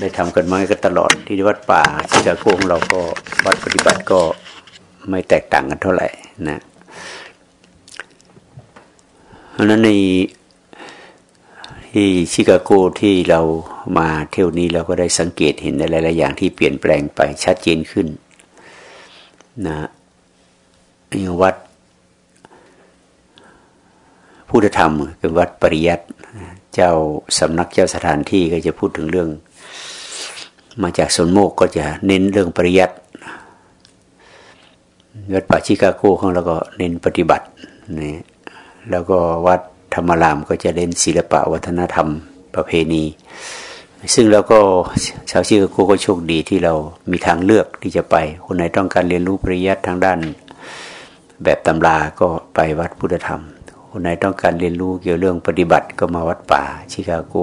ได้ทำกันมาก็ตลอดที่วัดป่าชิคาโกของเราก็วัดปฏิบัติก็ไม่แตกต่างกันเท่าไหร่นะเพราะนั้นในที่ชิคาโกที่เรามาเที่ยวนี้เราก็ได้สังเกตเห็นหลายๆอย่างที่เปลี่ยนแปลงไปชัดเจนขึ้นนะอย่างวัดพุทธธรรมเป็นวัดปริยัติเจ้าสำนักเจ้าสถานที่ก็จะพูดถึงเรื่อง มาจากสนโมกก็จะเน้นเรื่องปริยัติวัดป่าชิคาโกของเราก็เน้นปฏิบัตินี่แล้วก็วัดธรรมรามก็จะเน้นศิลปะวัฒนธรรมประเพณี ซึ่งเราก็ชาวชิคาโกก็โชคดีที่เรามีทางเลือกที่จะไป คนไหนต้องการเรียนรู้ปริยัติทางด้าน แบบตำราก็ไปวัดพุทธธรรม คนไหนต้องการเรียนรู้เกี่ยวเรื่องปฏิบัติก็มาวัดป่าชิคาโก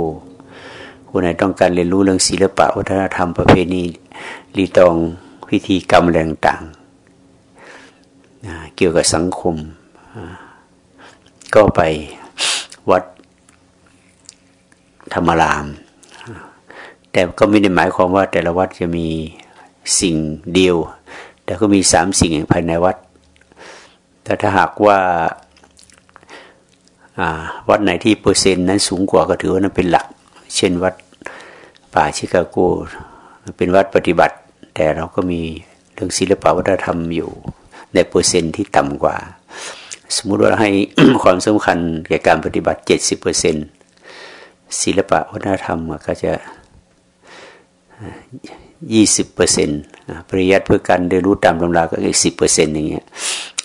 คนไหนต้องการเรียนรู้เรื่องศิลปะวัฒนธรรมประเพณีรีตองพิธีกรรมแรงต่างเกี่ยวกับสังคม ก็ไปวัดธรรมราม แต่ก็ไม่ได้หมายความว่าแต่ละวัดจะมีสิ่งเดียว แต่ก็มีสามสิ่งภายในวัด แต่ถ้าหากว่าวัดไหนที่เปอร์เซ็นต์นั้นสูงกว่าก็ถือว่านั้นเป็นหลัก เช่นวัด ป่าชิคาโกเป็นวัดปฏิบัติ แต่เราก็มีเรื่องศิลปวัฒนธรรมอยู่ ในเปอร์เซ็นที่ต่ำกว่า สมมติว่าให้ความสำคัญแก่การปฏิบัติเจ็ดสิบเปอร์เซนศิลปวัฒนธรรมก็จะยี่สิบเปอร์เซนปริยัติเพื่อการเรียนรู้ตามตำราก็อีกสิบเปอร์เซนอย่างเงี้ย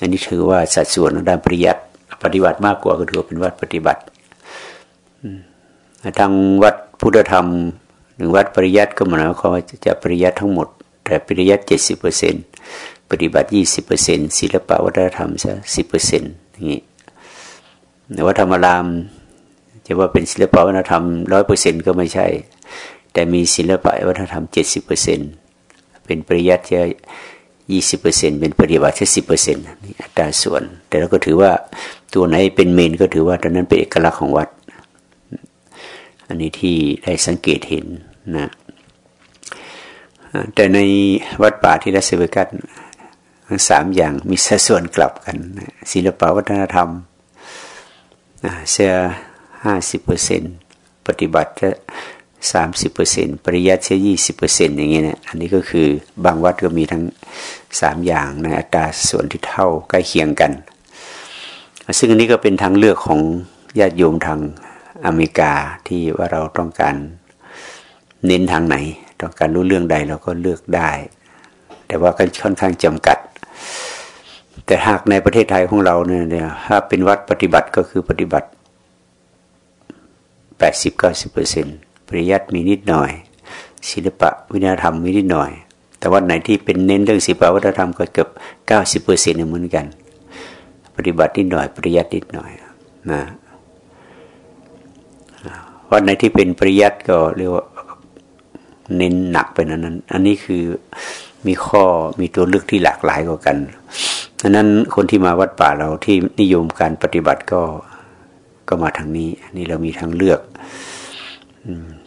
อันนี้ถือว่าสัดส่วนด้านปริยัติปฏิบัติมากกว่าก็ถือว่าเป็นวัดปฏิบัติทางวัดพุทธธรรม หรือวัดปริยัติก็หมายความว่าจะปริยัติทั้งหมด แต่ปริยัติเจ็ดสิบเปอร์เซ็นต์ปฏิบัติยี่สิบเปอร์เซ็นต์ศิลปะวัฒนธรรมซะสิบเปอร์เซ็นต์อย่างนี้แต่ว่าธรรมรามจะว่าเป็นศิลปะวัฒนธรรมร้อยเปอร์เซ็นต์ก็ไม่ใช่ แต่มีศิลปะวัฒนธรรมเจ็ดสิบเปอร์เซ็นต์เป็นปริยัติจะยี่สิบเปอร์เซ็นเป็นปฏิบัติแค่สิบเปอร์เซ็นต์นี่อัตราส่วน แต่เราก็ถือว่าตัวไหนเป็นเมนก็ถือว่าตอนนั้นเป็นเอกลักษณ์ของวัด อันนี้ที่ได้สังเกตเห็น นะแต่ในวัดป่าที่รัสเวกัสสามอย่างมีสัดส่วนกลับกัน ศิลปวัฒนธรรมเสียห้าสิบเปอร์เซ็นปฏิบัติจะสามสิบเปอร์เซ็นปริยัติเสียยี่สิบเปอร์เซ็นอย่างเงี้ยนะอันนี้ก็คือบางวัดก็มีทั้งสามอย่างในอัตราส่วนที่เท่าใกล้เคียงกัน ซึ่งอันนี้ก็เป็นทางเลือกของญาติโยมทางอเมริกาที่ว่าเราต้องการ เน้นทางไหน ต้องการรู้เรื่องใดเราก็เลือกได้ แต่ว่าก็ค่อนข้างจำกัด แต่หากในประเทศไทยของเราเนี่ยถ้าเป็นวัดปฏิบัติก็คือปฏิบัติแปดสิบเก้าสิบเปอร์เซ็นต์ปริยัติมีนิดหน่อย ศิลปะวิทยธรรมมีนิดหน่อย แต่วัดไหนที่เป็นเน้นเรื่องศิลปะวัฒนธรรมก็เกือบเก้าสิบเปอร์เซ็นต์เหมือนกัน ปฏิบัตินิดหน่อย ปริยัตินิดหน่อยนะวัดไหนที่เป็นปริยัติก็เรียกว่า เน้นหนักไปนั้นนั้น อันนี้คือมีข้อมีตัวเลือกที่หลากหลายกว่ากันดังนั้นคนที่มาวัดป่าเราที่นิยมการปฏิบัติก็ก็มาทางนี้นี่เรามีทางเลือก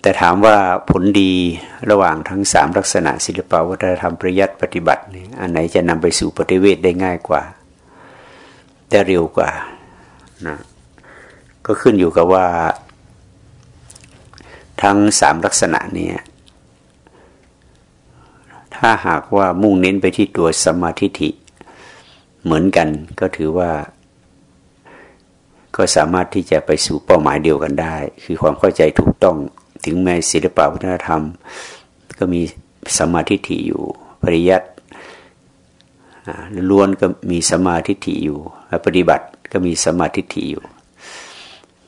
แต่ถามว่าผลดีระหว่างทั้งสามลักษณะศิลปวัฒนธรรมประยัติปฏิบัตินี่อันไหนจะนำไปสู่ปฏิเวทได้ง่ายกว่า ได้เร็วกว่านะก็ขึ้นอยู่กับว่า ทั้งสามลักษณะนี้ ถ้าหากว่ามุ่งเน้นไปที่ตัวสมาธิิเหมือนกันก็ถือว่า ก็สามารถที่จะไปสู่เป้าหมายเดียวกันได้ คือความเข้าใจถูกต้องถึงแม้ศิลปวัฒนธรรม ก็มีสมาธิิอยู่ปริยัติล้วนก็มีสมาธิิอยู่ปฏิบัติก็มีสมาธิิอยู่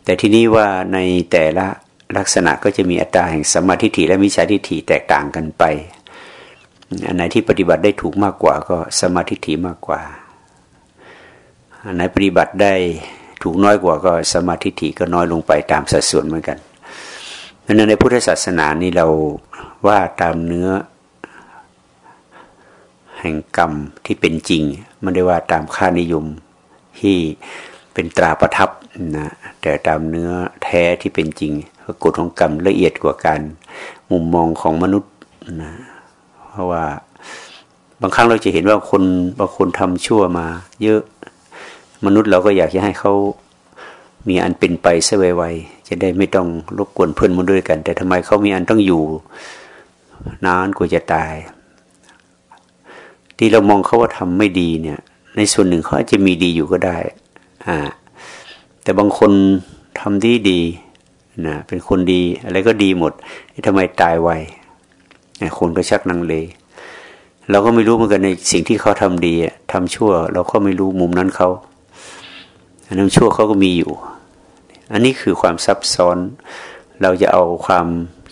แต่ที่นี้ว่าในแต่ละลักษณะก็จะมีอัตราแห่งสมาธิิและมิจฉาทิฏฐิแตกต่างกันไป อันไหนที่ปฏิบัติได้ถูกมากกว่าก็สมาธิิมากกว่า อันไหนปฏิบัติได้ถูกน้อยกว่าก็สมาธิิก็น้อยลงไปตามสัดส่วนเหมือนกันเพราะนั้นในพุทธศาสนานี่เราว่าตามเนื้อ แห่งกรรมที่เป็นจริงไม่ได้ว่าตามค่านิยมที่เป็นตราประทับนะแต่ตามเนื้อแท้ที่เป็นจริงกฎของกรรมละเอียดกว่าการมุมมองของมนุษย์นะ เพราะว่าบางครั้งเราจะเห็นว่าคนบางคนทำชั่วมา เยอะมนุษย์เราก็อยากจะให้เขามีอันเป็นไปเสไวๆจะได้ไม่ต้องรบกวนเพื่อนมันด้วยกัน แต่ทำไมเขามีอันต้องอยู่นานกว่าจะตาย ที่เรามองเขาว่าทำไม่ดีเนี่ย ในส่วนหนึ่งเขาอาจจะมีดีอยู่ก็ได้อ่าแต่บางคนทำดีดีนะเป็นคนดีอะไรก็ดีหมดทำไมตายไว คนก็ชักนังเล เราก็ไม่รู้เหมือนกันในสิ่งที่เขาทำดีทำชั่ว เราก็ไม่รู้มุมนั้นเขาอันนั้นชั่วเขาก็มีอยู่ อันนี้คือความซับซ้อน เราจะเอาความ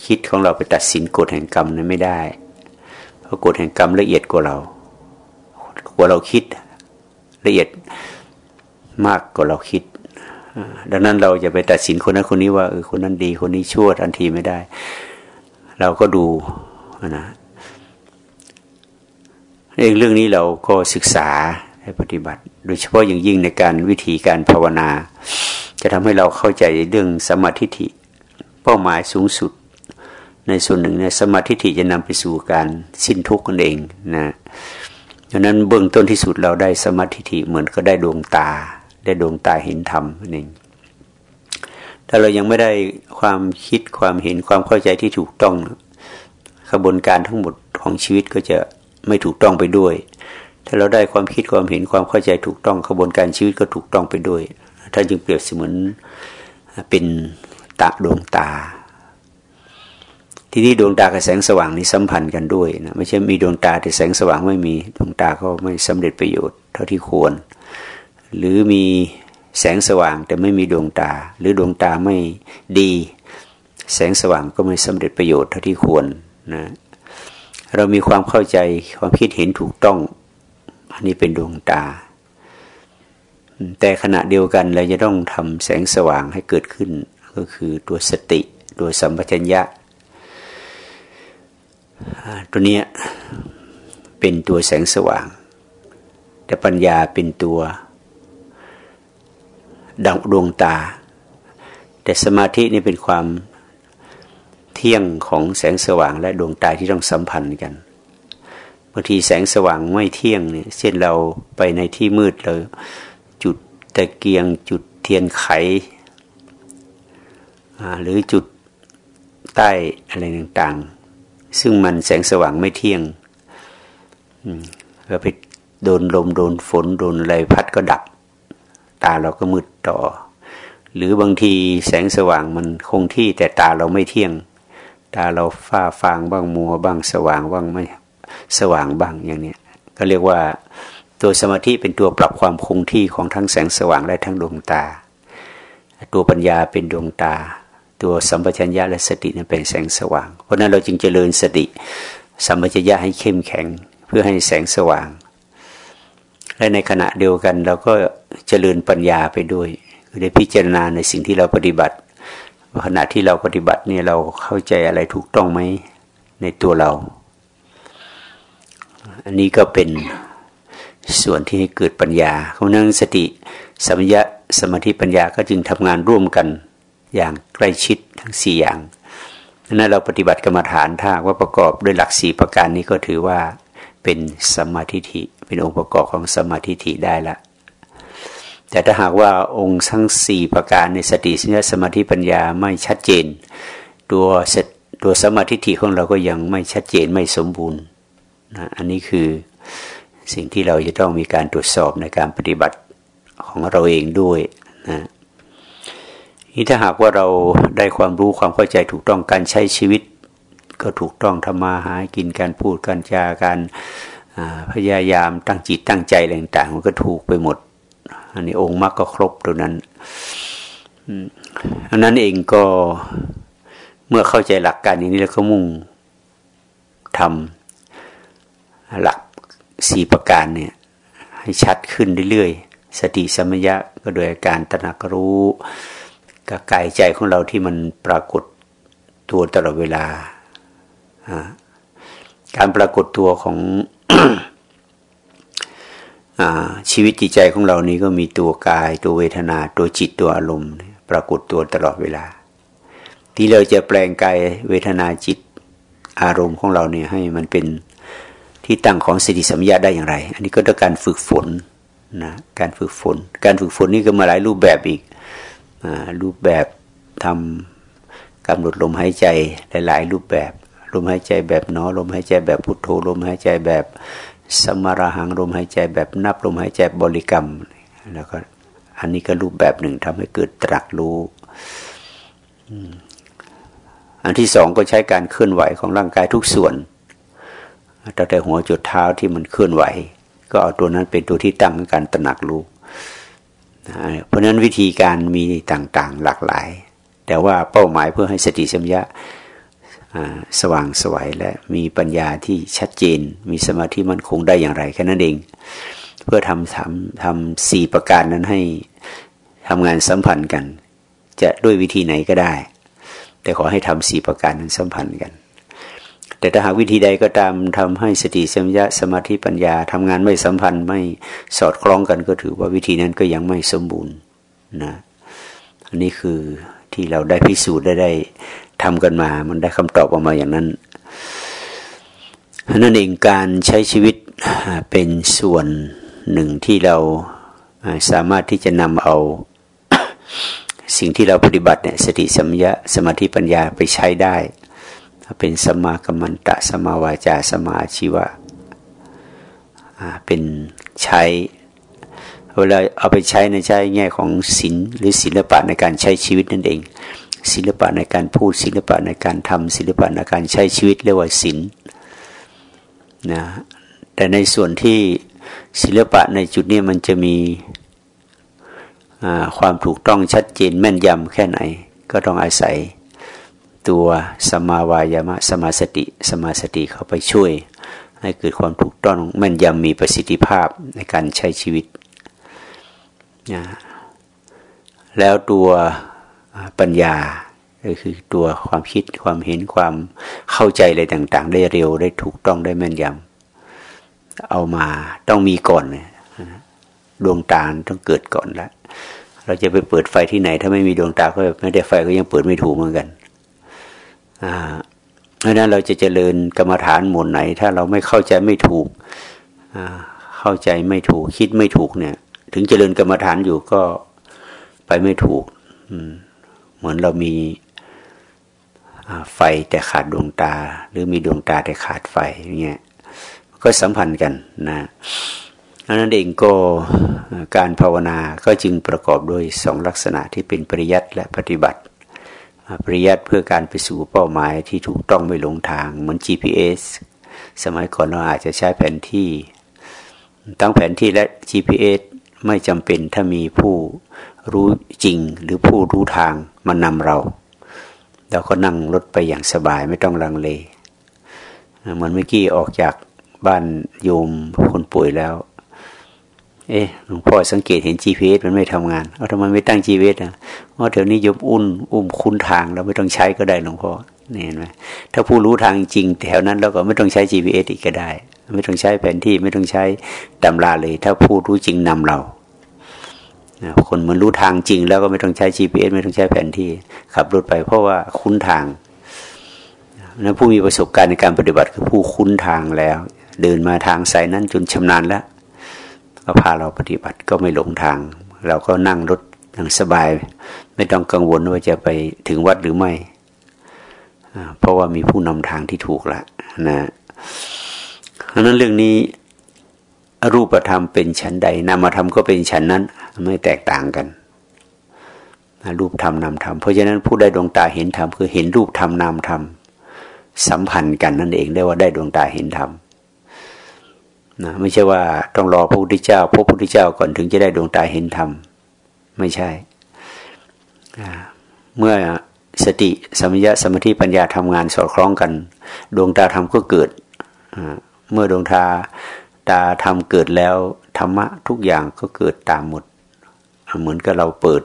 คิดของเราไปตัดสินกฎแห่งกรรมนั้นไม่ได้ เพราะกฎแห่งกรรมละเอียดกว่าเรากว่าเราคิดละเอียดมากกว่าเราคิด ดังนั้นเราจะไปตัดสินคนนั้นคนนี้ว่าเออคนนั้นดีคนนี้ชั่วทันทีไม่ได้ เราก็ดู นะเองเรื่องนี้เราก็ศึกษาให้ปฏิบัติ โดยเฉพาะอย่างยิ่งในการวิธีการภาวนา จะทำให้เราเข้าใจเรื่องสมาธิิเป้าหมายสูงสุด ในส่วนหนึ่งเนี่ยสมาธิิจะนำไปสู่การสิ้นทุกข์กันเองนะดังนั้นเบื้องต้นที่สุดเราได้สมาธิิเหมือนก็ได้ดวงตา ได้ดวงตาเห็นธรรมนั่นเองถ้าเรายังไม่ได้ความคิดความเห็นความเข้าใจที่ถูกต้อง กระบวนการทั้งหมดของชีวิตก็จะไม่ถูกต้องไปด้วย ถ้าเราได้ความคิดความเห็นความเข้าใจถูกต้องกระบวนการชีวิตก็ถูกต้องไปด้วย ท่านจึงเปรียบเสมือนเป็นตาดวงตา ที่นี่ดวงตากับแสงสว่างนี้สัมพันธ์กันด้วยนะไม่ใช่มีดวงตาแต่แสงสว่างไม่มีดวงตาก็ไม่สำเร็จประโยชน์เท่าที่ควร หรือมีแสงสว่างแต่ไม่มีดวงตา หรือดวงตาไม่ดี แสงสว่างก็ไม่สำเร็จประโยชน์เท่าที่ควร นะเรามีความเข้าใจความคิดเห็นถูกต้อง อันนี้เป็นดวงตา แต่ขณะเดียวกันเราจะต้องทำแสงสว่างให้เกิดขึ้น ก็คือตัวสติ ตัวสัมปชัญญะ ตัวนี้เป็นตัวแสงสว่าง แต่ปัญญาเป็นตัวดังดวงตา แต่สมาธินี่เป็นความ ที่ยงของแสงสว่างและดวงตาที่ต้องสัมพันธ์กันบางทีแสงสว่างไม่เที่ยงเนี่ยเช่นเราไปในที่มืดเราจุดตะเกียงจุดเทียนไขหรือจุดใต้อะไรต่างๆ ซึ่งมันแสงสว่างไม่เที่ยงก็ไปโดนลมโดนฝนโดนอะไรพัดก็ดับ ตาเราก็มืดต่อ หรือบางทีแสงสว่างมันคงที่แต่ตาเราไม่เที่ยง ตาเราฟ้าฟางบ้างมัวบ้างสว่างบ้างไม่สว่างบ้างอย่างนี้ก็เรียกว่าตัวสมาธิเป็นตัวปรับความคงที่ของทั้งแสงสว่างและทั้งดวงตา ตัวปัญญาเป็นดวงตา ตัวสัมปชัญญะและสตินั้นเป็นแสงสว่าง เพราะนั้นเราจึงเจริญสติสัมปชัญญะให้เข้มแข็งเพื่อให้แสงสว่าง และในขณะเดียวกันเราก็เจริญปัญญาไปด้วยคือได้พิจารณาในสิ่งที่เราปฏิบัติ ขณะที่เราปฏิบัติเนี่ยเราเข้าใจอะไรถูกต้องไหมในตัวเรา อันนี้ก็เป็นส่วนที่ให้เกิดปัญญาเพราะนั้นสติสัมยะสมาธิปัญญาก็จึงทำงานร่วมกันอย่างใกล้ชิดทั้งสี่อย่างนั้นเราปฏิบัติกรรมฐานถ้าว่าประกอบด้วยหลักสี่ประการนี้ก็ถือว่าเป็นสมาธิิเป็นองค์ประกอบของสมาธิิได้ละ แต่ถ้าหากว่าองค์ทั้งสี่ประการในสติสัญญาสมาธิปัญญาไม่ชัดเจน ตัวตัวสมาธิที่ของเราก็ยังไม่ชัดเจนไม่สมบูรณ์นะอันนี้คือสิ่งที่เราจะต้องมีการตรวจสอบในการปฏิบัติของเราเองด้วยนะนี่ถ้าหากว่าเราได้ความรู้ความเข้าใจถูกต้องการใช้ชีวิต ก็ถูกต้องทำมาหากินการพูดการจาการพยายามตั้งจิตตั้งใจต่างๆมันก็ถูกไปหมด อันนี้องค์มรรคก็ครบตัวนั้นอันนั้นเองก็เมื่อเข้าใจหลักการอย่างนี้แล้วก็มุ่งทำหลักสี่ประการเนี่ย ให้ชัดขึ้นเรื่อยๆ สติสมยะก็โดยการตระหนักรู้กับกายใจของเราที่มันปรากฏตัวตลอดเวลา การปรากฏตัวของ ชีวิตจิตใจของเรานี้ก็มีตัวกาย ตัวเวทนา ตัวจิตตัวอารมณ์ ปรากฏตัวตลอดเวลา ที่เราจะแปลงกายเวทนาจิตอารมณ์ของเราเนี่ยให้มันเป็นที่ตั้งของสติสัมยาได้อย่างไร อันนี้ก็ต้องการฝึกฝนนะการฝึกฝน การฝึกฝนนี่ก็มาหลายรูปแบบอีกรูปแบบทำกำหนดลมหายใจหลาย ๆ รูปแบบ ลมหายใจแบบหนอลมหายใจแบบพุทโธลมหายใจแบบ สมาราหังลมหายใจแบบนับลมหายใจบริกรรม แล้วก็อันนี้ก็รูปแบบหนึ่งทำให้เกิดตรักรู้อันที่สองก็ใช้การเคลื่อนไหวของร่างกายทุกส่วนตั้งแต่หัวจุดเท้าที่มันเคลื่อนไหว ก็เอาตัวนั้นเป็นตัวที่ตั้งการตระหนักรู้เพราะนั้นวิธีการมีต่างๆหลากหลาย แต่ว่าเป้าหมายเพื่อให้สติสัมยา สว่างสวยและมีปัญญาที่ชัดเจน มีสมาธิมั่นคงได้อย่างไรแค่นั้นเอง เพื่อทำทำทำสี่ประการนั้นให้ทำงานสัมพันธ์กัน จะด้วยวิธีไหนก็ได้ แต่ขอให้ทำสี่ประการนั้นสัมพันธ์กัน แต่ถ้าหากวิธีใดก็ตามทำให้สติสัมยาสมาธิปัญญาทำงานไม่สัมพันธ์ไม่สอดคล้องกันก็ถือว่าวิธีนั้นก็ยังไม่สมบูรณ์นะอันนี้คือที่เราได้พิสูจน์ได้ได้ ทำกันมา มันได้คำตอบออกมาอย่างนั้นนั่นเองการใช้ชีวิตเป็นส่วนหนึ่งที่เราสามารถที่จะนำเอาสิ่งที่เราปฏิบัติเนี่ยสติสัมยาสมาธิปัญญาไปใช้ได้ เป็นสมากัมมันตะสมาวาจาสมาชีวะเป็นใช้เวลาเอาไปใช้ในใช้แง่ของศิลหรือศิลปะในการใช้ชีวิตนั่นเอง ศิลปะในการพูดศิลปะในการทำศิลปะในการใช้ชีวิตเรียกว่าศิลป์นะแต่ในส่วนที่ศิลปะในจุดนี้มันจะมีความถูกต้องชัดเจนแม่นยำแค่ไหน ก็ต้องอาศัยตัวสมาวายามะสมาสติสมาสติเข้าไปช่วย ให้เกิดความถูกต้องแม่นยำมีประสิทธิภาพในการใช้ชีวิตนะแล้วตัว ปัญญาก็คือตัวความคิดความเห็นความเข้าใจอะไรต่าง ๆ ได้เร็วได้ถูกต้องได้แม่นยำเอามาต้องมีก่อนดวงตาต้องเกิดก่อนแล้วเราจะไปเปิดไฟที่ไหน ถ้าไม่มีดวงตาก็ไม่ได้ไฟก็ยังเปิดไม่ถูกเหมือนกันเพราะนั้นเราจะเจริญกรรมฐานหมวดไหน ถ้าเราไม่เข้าใจไม่ถูกเข้าใจไม่ถูกคิดไม่ถูกเนี่ย ถึงเจริญกรรมฐานอยู่ก็ไปไม่ถูก เหมือนเรามีไฟแต่ขาดดวงตา หรือมีดวงตาแต่ขาดไฟอย่เงี้ยก็สัมพันธ์กันนะอันนั้นเองก็การภาวนาก็จึงประกอบด้วยสองลักษณะที่เป็นปริยัติและปฏิบัติ ปริยัติเพื่อการไปสู่เป้าหมายที่ถูกต้องไม่หลงทางเหมือน GPS สมัยก่อนเราอาจจะใช้แผนที่ ตั้งแผนที่และ GPS ไม่จำเป็นถ้ามีผู้ รู้จริงหรือผู้รู้ทางมานำเรา เราก็นั่งรถไปอย่างสบายไม่ต้องลังเลเหมือนเมื่อกี้ออกจากบ้านโยมคนป่วยแล้ว เอ๊ะหลวงพ่อสังเกตเห็น GPS มันไม่ทำงานเอาทำไมไม่ตั้ง GPS อะว่าเดี๋ยวนี้โยมอุ่นอุ้มคุ้นทางเราไม่ต้องใช้ก็ได้หลวงพ่อนี่เห็นไหมถ้าผู้รู้ทางจริงแถวนั้นเราก็ไม่ต้องใช้ GPS อีกก็ได้ ไม่ต้องใช้แผนที่ไม่ต้องใช้ตำราเลย ถ้าผู้รู้จริงนำเรา คนมันรู้ทางจริง แล้วก็ไม่ต้องใช้ GPS ไม่ต้องใช้แผนที่ขับรถไป เพราะว่าคุ้นทางนะผู้มีประสบการณ์ในการปฏิบัติคือผู้คุ้นทางแล้ว เดินมาทางสายนั้นจนชำนาญแล้ว ก็พาเราปฏิบัติก็ไม่หลงทาง เราก็นั่งรถอย่างสบาย ไม่ต้องกังวลว่าจะไปถึงวัดหรือไม่ เพราะว่ามีผู้นำทางที่ถูกละนะเพราะนั้นเรื่องนี้ รูปธรรมเป็นชั้นใดนามธรรมก็เป็นชั้นนั้น ไม่แตกต่างกันรูปธรรมนามธรรมเพราะฉะนั้นผู้ได้ดวงตาเห็นธรรมคือเห็นรูปธรรมนามธรรมสัมพันธ์กันนั่นเองได้ว่าได้ดวงตาเห็นธรรมนะไม่ใช่ว่าต้องรอพระพุทธเจ้าพระพุทธเจ้าก่อนถึงจะได้ดวงตาเห็นธรรมไม่ใช่ เมื่อสติสมัยสมาธิปัญญาทำงานสอดคล้องกัน ดวงตาธรรมก็เกิด เมื่อดวงตา ตาทำเกิดแล้วธรรมะทุกอย่างก็เกิดตามหมด เหมือนกับเราเปิด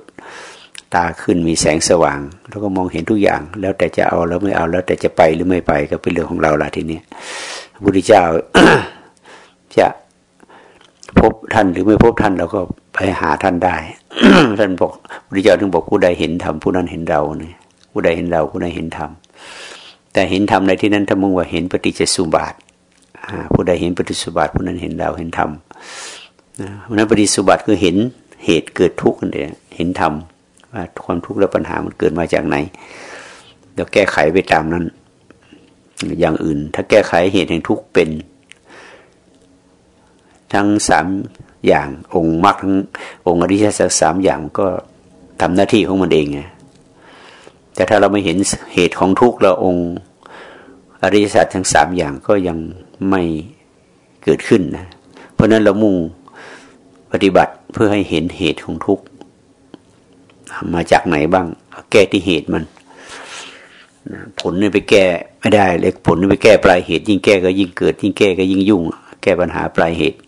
ตาขึ้นมีแสงสว่าง แล้วก็มองเห็นทุกอย่าง แล้วแต่จะเอาแล้วไม่เอาแล้วแต่จะไปหรือไม่ไปก็เป็นเรื่องของเราละทีนี้พระพุทธเจ้าจะพบท่านหรือไม่พบท่านเราก็ไปหาท่านได้ท่านบอกพระพุทธเจ้าถึงบอกผู้ใดเห็นธรรมผู้นั้นเห็นเราเนี่ยผู้ใดเห็นเราผู้นั้นเห็นธรรมแต่เห็นธรรมในที่นั้นถ้ามุ่งว่าเห็นปฏิจจสุบาท ผู้ใดเห็นปฏิสุบาทผู้นั้นเห็นดาวเห็นธรรมเพราะนั้นปฏิสุบาทคือเห็นเหตุเกิดทุกข์นั่นเองเห็นธรรมว่าความทุกข์และปัญหามันเกิดมาจากไหนแล้วแก้ไขไปตามนั้น อย่างอื่น ถ้าแก้ไขเหตุแห่งทุกข์เป็น ทั้งสามอย่างองค์มรรคทั้งองค์อริยสัจสามอย่างก็ทำหน้าที่ของมันเองไงแต่ถ้าเราไม่เห็นเหตุของทุกข์เราองค์ อริยสัจทั้งสามอย่างก็ยังไม่เกิดขึ้นนะ เพราะนั้นเรามุ่งปฏิบัติเพื่อให้เห็นเหตุของทุกข์มาจากไหนบ้าง แก้ที่เหตุมันผลนี่ไปแก้ไม่ได้เลยผลนี่ไปแก้ปลายเหตุ ยิ่งแก้ก็ยิ่งเกิด ยิ่งแก้ก็ยิ่งยุ่ง แก้ปัญหาปลายเหตุ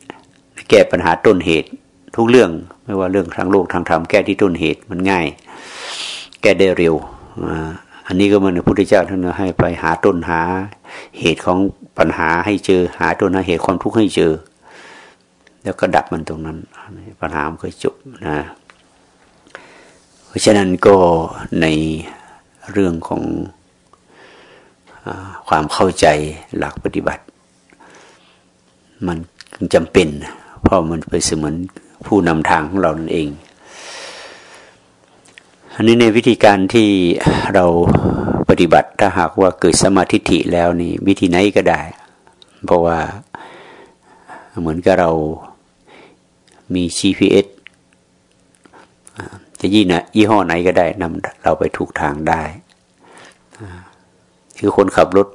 แก้ปัญหาต้นเหตุ ทุกเรื่องไม่ว่าเรื่องทางโลกทางธรรมแก้ที่ต้นเหตุมันง่าย แก้ได้เร็ว อันนี้ก็เหมือนพระพุทธเจ้าท่านให้ไปหาต้นหา เหตุของปัญหาให้เจอ หาต้นหาเหตุความทุกข์ให้เจอ แล้วก็ดับมันตรงนั้น ปัญหามันก็จบนะเพราะฉะนั้นก็ในเรื่องของอความเข้าใจหลักปฏิบัติ มันจำเป็น เพราะมันไปเสมือนผู้นำทางของเรานั่นเอง อันนี้ในวิธีการที่เราปฏิบัติถ้าหากว่าเกิดสมาธิิแล้วนี่วิธีไหนก็ได้ เพราะว่าเหมือนกับเรามี GPS จะยี่นะยี่ห้อไหนก็ได้นำเราไปถูกทางได้คือคนขับรถ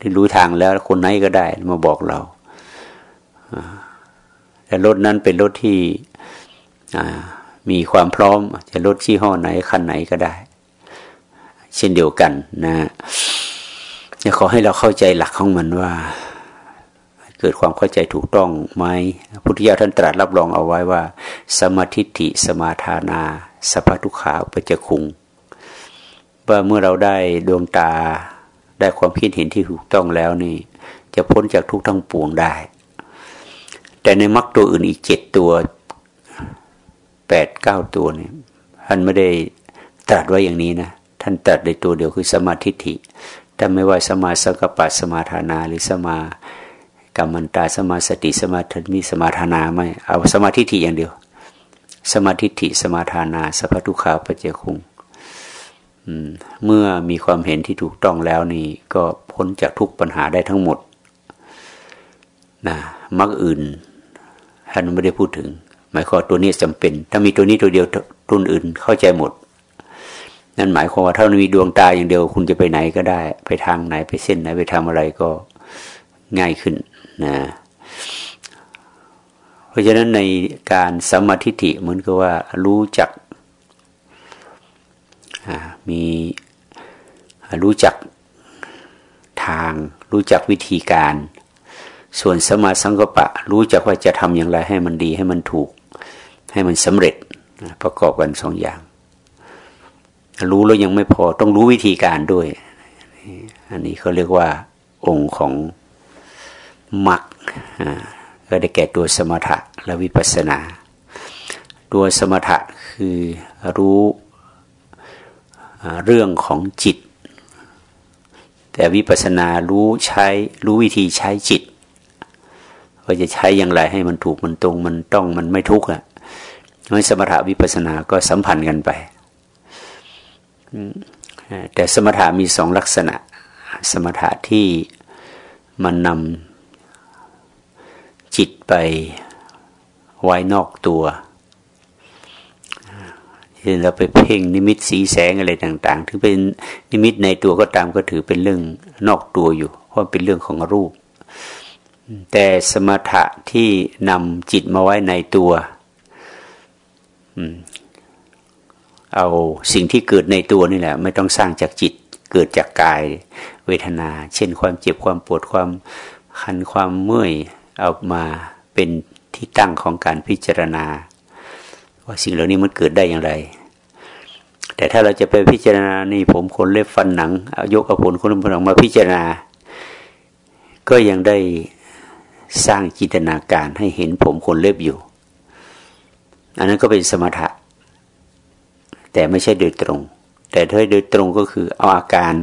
ที่รู้ทางแล้วคนไหนก็ได้มาบอกเราแต่รถนั้นเป็นรถที่ มีความพร้อมจะรถชี้ห้อไหนคันไหนก็ได้ เช่นเดียวกันนะจะขอให้เราเข้าใจหลักของมันว่า เกิดความเข้าใจถูกต้องไหมพุทธิยถาท่านตรัสรับรองเอาไว้ว่า สมาธิิสมาทานาสัพทุขาปจะคุงว่าเมื่อเราได้ดวงตาได้ความคิดเห็นที่ถูกต้องแล้วนี่ จะพ้นจากทุกทั้งปวงได้ แต่ในมรรคตัวอื่นอีกเจ็ดตัว แปดเก้าตัวเนี่ยท่านไม่ได้ตรัสไว้อย่างนี้นะท่านตรัสในตัวเดียวคือสมาธิฐิแต่ไม่ว่าสมาสังกปะสมาทานาหรือสมากรรมันตาสมาสติสมาธิมีสมาทานาไม่เอาสมาธิฐิอย่างเดียว สมาธิฐิสมาทานาสัพพุขาปเจคุงเมื่อมีความเห็นที่ถูกต้องแล้วนี่ ก็พ้นจากทุกปัญหาได้ทั้งหมดนะมรรคอื่นท่านไม่ได้พูดถึง หมายความตัวนี้จำเป็น ถ้ามีตัวนี้ตัวเดียวตัวอื่นเข้าใจหมด นั่นหมายความว่าถ้ามีดวงตาอย่างเดียว คุณจะไปไหนก็ได้ ไปทางไหนไปเส้นไหนไปทำอะไรก็ง่ายขึ้นนะเพราะฉะนั้นในการสมาธิิเหมือนกับว่ารู้จักมีรู้จักทางรู้จักวิธีการ ส่วนสมาสังกปะ รู้จักว่าจะทำอย่างไรให้มันดีให้มันถูก ให้มันสำเร็จประกอบกันสองอย่าง รู้แล้วยังไม่พอต้องรู้วิธีการด้วย อันนี้เขาเรียกว่าองค์ของมรรคก็ได้แก่ตัวสมถะและวิปัสสนา ตัวสมถะคือรู้เรื่องของจิต แต่วิปัสสนารู้ใช้รู้วิธีใช้จิตว่าจะใช้อย่างไรให้มันถูกมันตรงมันต้องมันไม่ทุกข์อะ ไม่สมถะวิปัสนาก็สัมพันธ์กันไป แต่สมถะมีสองลักษณะ สมถะที่มันนำจิตไปไว้นอกตัวเช่นเราไปเพ่งนิมิตสีแสงอะไรต่าง ๆ ถึงเป็นนิมิตในตัวก็ตามก็ถือเป็นเรื่องนอกตัวอยู่ เพราะเป็นเรื่องของรูป แต่สมถะที่นำจิตมาไว้ในตัว เอาสิ่งที่เกิดในตัวนี่แหละ ไม่ต้องสร้างจากจิตเกิดจากกาย เวทนา เช่น ความเจ็บความปวดความคันความเมื่อยเอามาเป็นที่ตั้งของการพิจารณา ว่าสิ่งเหล่านี้มันเกิดได้อย่างไร แต่ถ้าเราจะไปพิจารณานี่ผมคนเล็บฟันหนังเอายกเอาผลคนผนังมาพิจารณา ก็ยังได้สร้างจินตนาการให้เห็นผมคนเล็บอยู่ อันนั้นก็เป็นสมถะ แต่ไม่ใช่โดยตรง แต่ถ้าโดยตรงก็คือเอาอาการ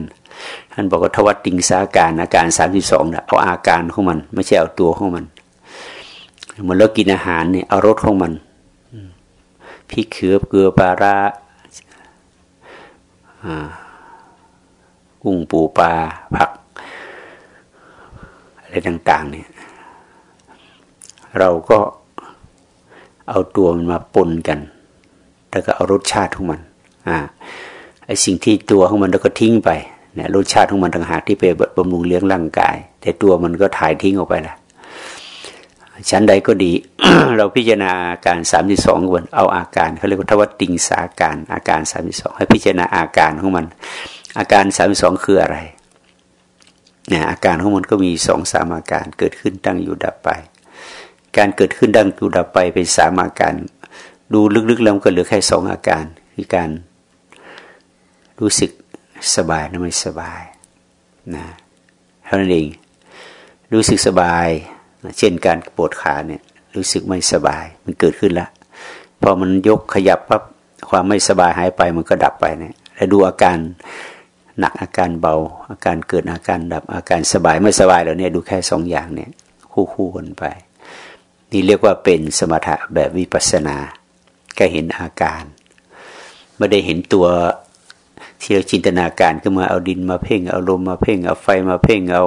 ท่านบอกว่าทวัตติงสาการอาการสามสิบสองเอาอาการของมัน ไม่ใช่เอาตัวของมันเหมือนเรากินอาหารเนี่ยเอารสของมันพริกเขือเกลือปลาร้ากุ้งปูปลาผัก อะไรต่าง ๆ เนี่ย เราก็ เอาตัวมันมาปนกัน แล้วก็เอารสชาติของมัน อ่าไอสิ่งที่ตัวของมันแล้วก็ทิ้งไปเนี่ยรสชาติของมันต่างหากที่ไปบำรุงเลี้ยงร่างกาย แต่ตัวมันก็ถ่ายทิ้งออกไปละชั้นใดก็ดี เราพิจารณาอาการสามสิบสองวันเอาอาการเขาเรียกว่าทวติงสาการ อาการสามสิบสองให้พิจารณาอาการของมัน อาการสามสิบสองคืออะไรเนี่ยอาการของมันก็มีสองสามอาการเกิดขึ้นตั้งอยู่ดับไป การเกิดขึ้นดังอยู่ดับไปเป็นสามอาการ ดูลึกๆแล้วก็เหลือแค่สองอาการ คือการรู้สึกสบายนะไม่สบายนะเท่านั้นเองรู้สึกสบาย เช่นการปวดขาเนี่ยรู้สึกไม่สบาย มันเกิดขึ้นแล้วพอมันยกขยับปั๊บความไม่สบายหายไปมันก็ดับไปเนี่ยแล้วดูอาการหนักอาการเบา อาการเกิดอาการดับอาการสบายไม่สบายแล้วเนี่ยดูแค่สองอย่างเนี่ยคู่คู่กันไป นี่เรียกว่าเป็นสมถะแบบวิปัสนาก็เห็นอาการไม่ได้เห็นตัวที่เราจินตนาการขึ้นมาเอาดินมาเพ่งเอาลมมาเพ่งเอาไฟมาเพ่งเอา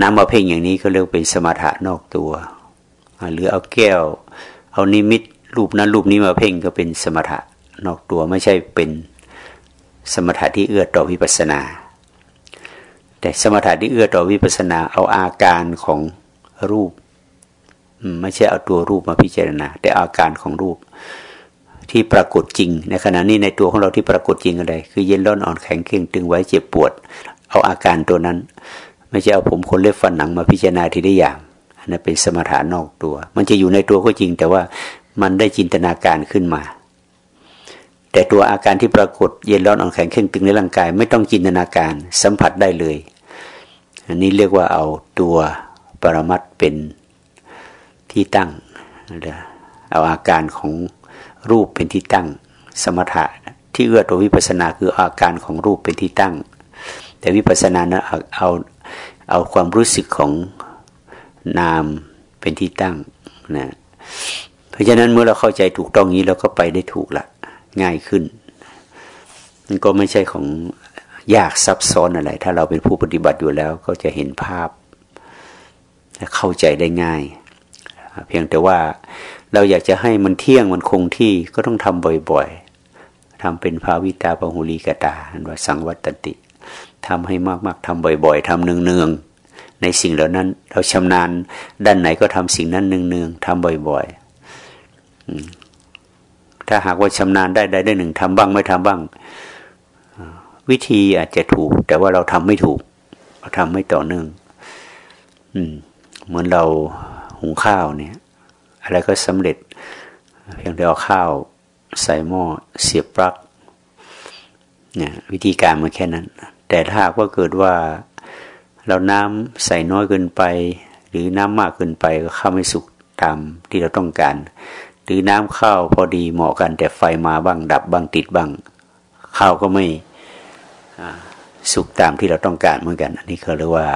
น้ำมาเพ่งอย่างนี้ก็เรียกเป็นสมถะนอกตัว หรือเอาแก้ว เอานิมิตรูปนั้นรูปนี้มาเพ่งก็เป็นสมถะนอกตัวไม่ใช่เป็นสมถะที่เอื้อต่อวิปัสนา แต่สมถะที่เอื้อต่อวิปัสนาเอาอาการของรูป ไม่ใช่เอาตัวรูปมาพิจารณา แต่อาการของรูปที่ปรากฏจริง ในขณะนี้ในตัวของเราที่ปรากฏจริงอะไร คือเย็นร้อนอ่อนแข็งเข่งตึงไว้เจ็บปวด เอาอาการตัวนั้น ไม่ใช่เอาผมคนเล็บฟันหนังมาพิจารณาทีได้อย่างอันนั้นเป็นสมถานนอกตัว มันจะอยู่ในตัวก็จริง แต่ว่ามันได้จินตนาการขึ้นมา แต่ตัวอาการที่ปรากฏเย็นร้อนอ่อนแข็งเข่งตึงในร่างกาย ไม่ต้องจินตนาการสัมผัสได้เลย อันนี้เรียกว่าเอาตัวปรมัตเป็น ที่ตั้งเอาอาการของรูปเป็นที่ตั้ง สมถะที่เอื้อตัววิปัสนาคืออาการของรูปเป็นที่ตั้ง แต่วิปัสนานะเอาเอาเอาความรู้สึกของนามเป็นที่ตั้งนะเพราะฉะนั้นเมื่อเราเข้าใจถูกต้องนี้เราก็ไปได้ถูกละง่ายขึ้นมันก็ไม่ใช่ของยากซับซ้อนอะไร ถ้าเราเป็นผู้ปฏิบัติอยู่แล้วก็จะเห็นภาพเข้าใจได้ง่าย เพียงแต่ว่าเราอยากจะให้มันเที่ยงมันคงที่ก็ต้องทำบ่อยๆทำเป็นภาวิตาปหุลีกตาอันว่าสังวัตติทำให้มากๆทำบ่อยๆทำเนืองๆในสิ่งเหล่านั้น เราชำนาญด้านไหนก็ทำสิ่งนั้นเนืองๆทำบ่อยๆถ้าหากว่าชำนาญได้ได้ได้หนึ่งทำบ้างไม่ทำบ้าง วิธีอาจจะถูก แต่ว่าเราทำไม่ถูก เราทำไม่ต่อเนื่อง อืมเหมือนเรา หุงข้าวเนี่ย อะไรก็สำเร็จ เพียงแต่เอาข้าวใส่หม้อเสียบปลั๊กเนี่ยวิธีการมันแค่นั้น แต่ถ้าว่าเกิดว่าเราน้ำใส่น้อยเกินไป หรือน้ำมากเกินไปก็ข้าวไม่สุกตามที่เราต้องการ หรือน้ำข้าวพอดีเหมาะกัน แต่ไฟมาบ้างดับบ้างติดบ้างข้าวก็ไม่สุกตามที่เราต้องการเหมือนกัน อันนี้เขาเรียกว่า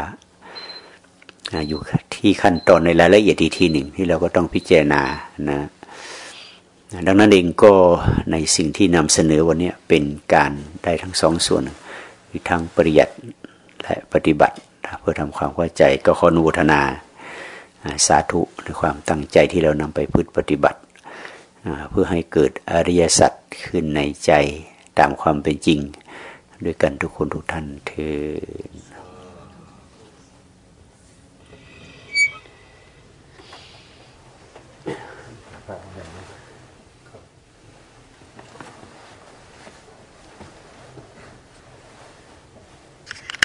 อยู่ ที่ขั้นตอนในรายละเอียดอีกทีหนึ่งที่เราก็ต้องพิจารณานะดังนั้นเองก็ในสิ่งที่นำเสนอวันนี้เป็นการได้ทั้งสองส่วนคือทั้งปริยัติและปฏิบัติเพื่อทำความเข้าใจก็ขอนุทนาสาธุในความตั้งใจที่เรานำไปพึ่ปฏิบัติ เพื่อให้เกิดอริยสัจขึ้นในใจตามความเป็นจริง ด้วยกันทุกคนทุกท่านเธอ